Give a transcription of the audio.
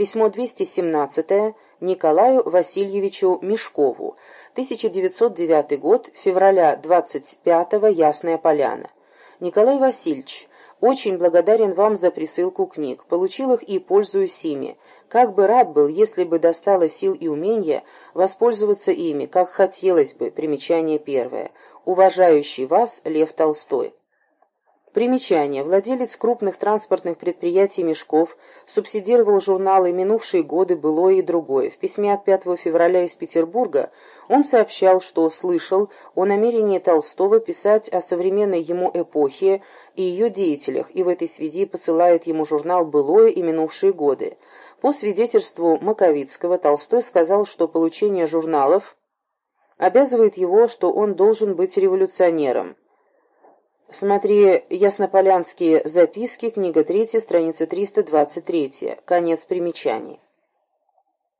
Письмо 217 Николаю Васильевичу Мешкову. 1909 год, февраля 25 Ясная Поляна. Николай Васильевич, очень благодарен вам за присылку книг. Получил их и пользуюсь ими. Как бы рад был, если бы достало сил и умения воспользоваться ими, как хотелось бы. Примечание первое. Уважающий вас Лев Толстой. Примечание. Владелец крупных транспортных предприятий Мешков субсидировал журналы «Минувшие годы», «Былое» и другое. В письме от 5 февраля из Петербурга он сообщал, что слышал о намерении Толстого писать о современной ему эпохе и ее деятелях, и в этой связи посылает ему журнал «Былое» и «Минувшие годы». По свидетельству Маковицкого, Толстой сказал, что получение журналов обязывает его, что он должен быть революционером. Смотри «Яснополянские записки», книга 3, страница 323, конец примечаний.